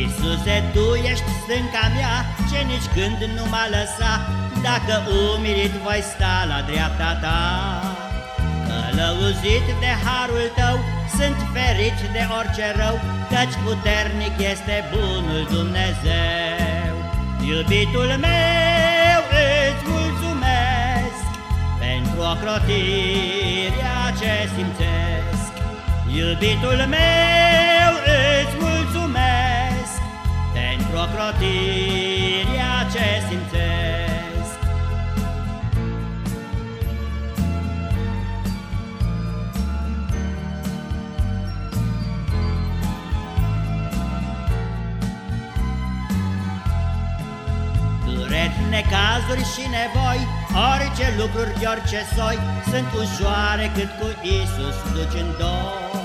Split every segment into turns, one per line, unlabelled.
Iisuse, Tu ești stânca mea, ce nici când nu m-a lăsat, Dacă umilit voi sta la dreapta Ta. Călăuzit de harul Tău, sunt ferit de orice rău, Căci puternic este bunul Dumnezeu. Iubitul meu, îți mulțumesc Pentru ocrotirea ce simțesc. Iubitul meu, ocrotirea ce simțesc. Dureri, necazuri și nevoi, orice lucruri de orice soi, Sunt ușoare cât cu Isus duci în doi.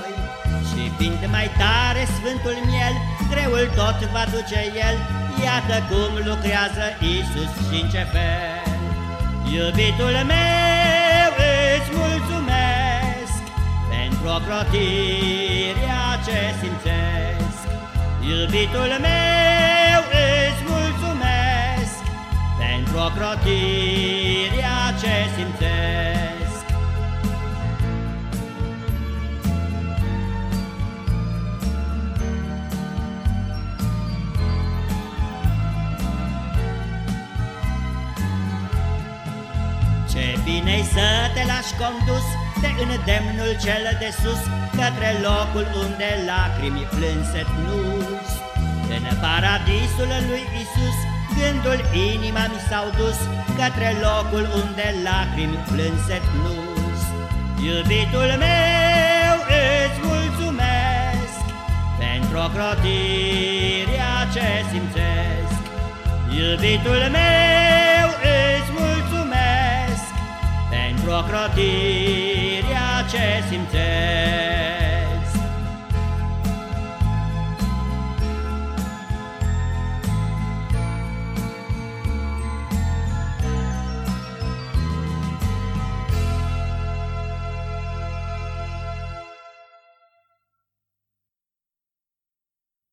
Și fiind mai tare Sfântul Miel, greul tot va duce El, Iată cum lucrează Isus și în ce fel. Iubitul meu, îți mulțumesc Pentru ocrotirea ce simțesc. Iubitul meu, îți mulțumesc Pentru ocrotirea ce simțesc. Bine să te lași condus de îndemnul cel de sus Către locul unde lacrimi plânset nus În paradisul lui Isus Gândul inima mi s-au dus Către locul unde lacrimi plânset nus Iubitul meu îți mulțumesc Pentru ocrotirea ce simțesc. Iubitul meu mulțumesc Pentru ocrotirea ce simțesc